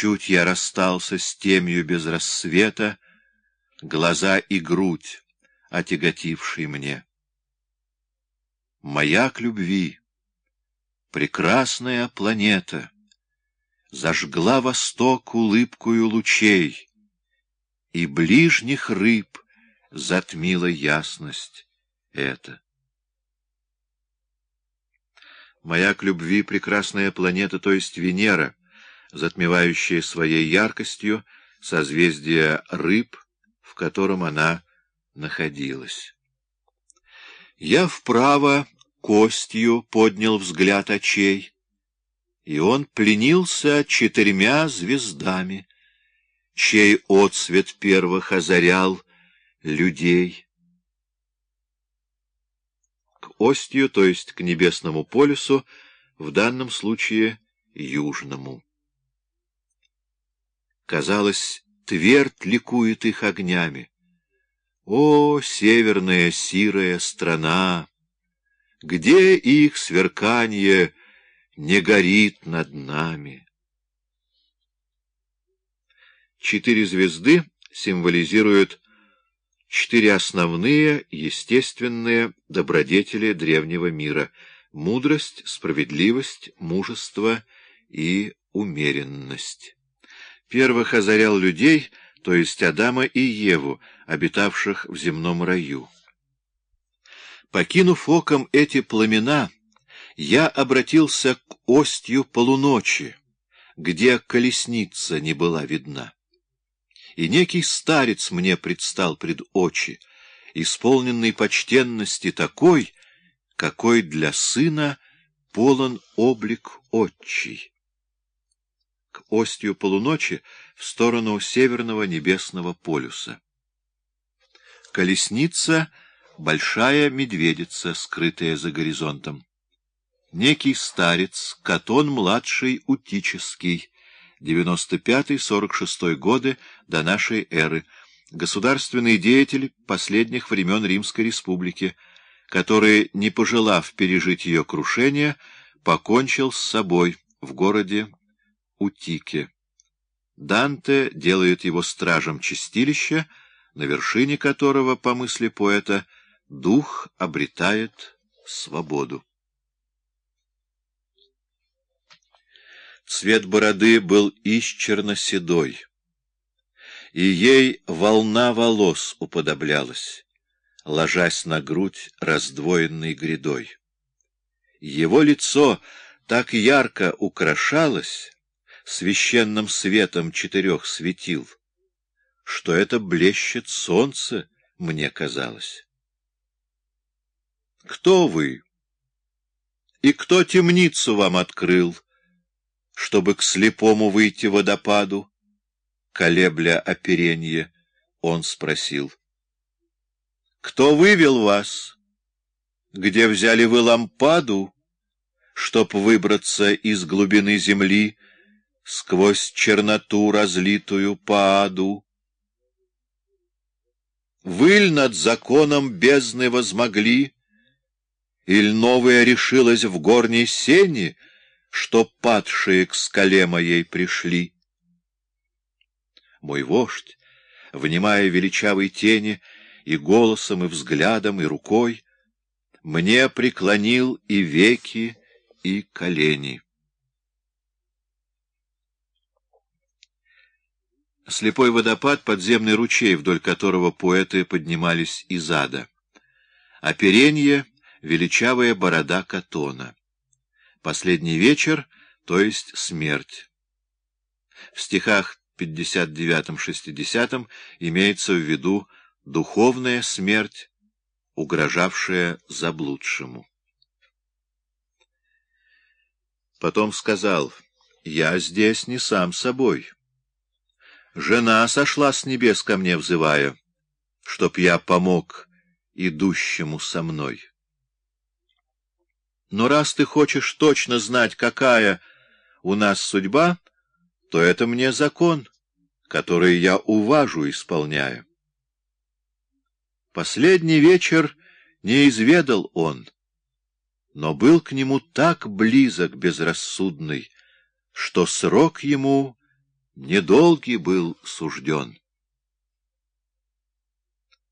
Чуть я расстался с темью без рассвета, Глаза и грудь, отяготившие мне. Маяк любви, прекрасная планета, Зажгла восток улыбкою лучей, И ближних рыб затмила ясность эта. Маяк любви — прекрасная планета, то есть Венера, затмевающая своей яркостью созвездие рыб, в котором она находилась. Я вправо костью поднял взгляд очей, и он пленился четырьмя звездами, чей отсвет первых озарял людей. К остью, то есть к небесному полюсу, в данном случае южному. Казалось, твердь ликует их огнями. О, северная сирая страна! Где их сверканье не горит над нами? Четыре звезды символизируют четыре основные естественные добродетели древнего мира — мудрость, справедливость, мужество и умеренность. Первых озарял людей, то есть Адама и Еву, обитавших в земном раю. Покинув оком эти пламена, я обратился к остью полуночи, где колесница не была видна. И некий старец мне предстал пред очи, исполненный почтенности такой, какой для сына полон облик отчий. Остью полуночи в сторону северного небесного полюса. Колесница — большая медведица, скрытая за горизонтом. Некий старец, Катон-младший Утический, 95-46 годы до нашей эры, государственный деятель последних времен Римской Республики, который, не пожелав пережить ее крушение, покончил с собой в городе Утике. Данте делает его стражем чистилища, на вершине которого, по мысли поэта, дух обретает свободу. Цвет бороды был исчерно-седой, и ей волна волос уподоблялась, ложась на грудь раздвоенной грядой. Его лицо так ярко украшалось священным светом четырех светил, что это блещет солнце, мне казалось. Кто вы? И кто темницу вам открыл, чтобы к слепому выйти водопаду? Колебля оперенье, он спросил. Кто вывел вас? Где взяли вы лампаду, чтоб выбраться из глубины земли сквозь черноту, разлитую по аду? Выль над законом бездны возмогли, Иль новая решилась в горней сене, Что падшие к скале моей пришли? Мой вождь, внимая величавой тени, И голосом, и взглядом, и рукой, Мне преклонил и веки, и колени. Слепой водопад — подземный ручей, вдоль которого поэты поднимались из ада. Оперенье — величавая борода Катона. Последний вечер, то есть смерть. В стихах 59-60 имеется в виду духовная смерть, угрожавшая заблудшему. Потом сказал, «Я здесь не сам собой». Жена сошла с небес ко мне, взывая, чтоб я помог идущему со мной. Но раз ты хочешь точно знать, какая у нас судьба, то это мне закон, который я уважу, исполняю. Последний вечер не изведал он, но был к нему так близок безрассудный, что срок ему недолгий был сужден.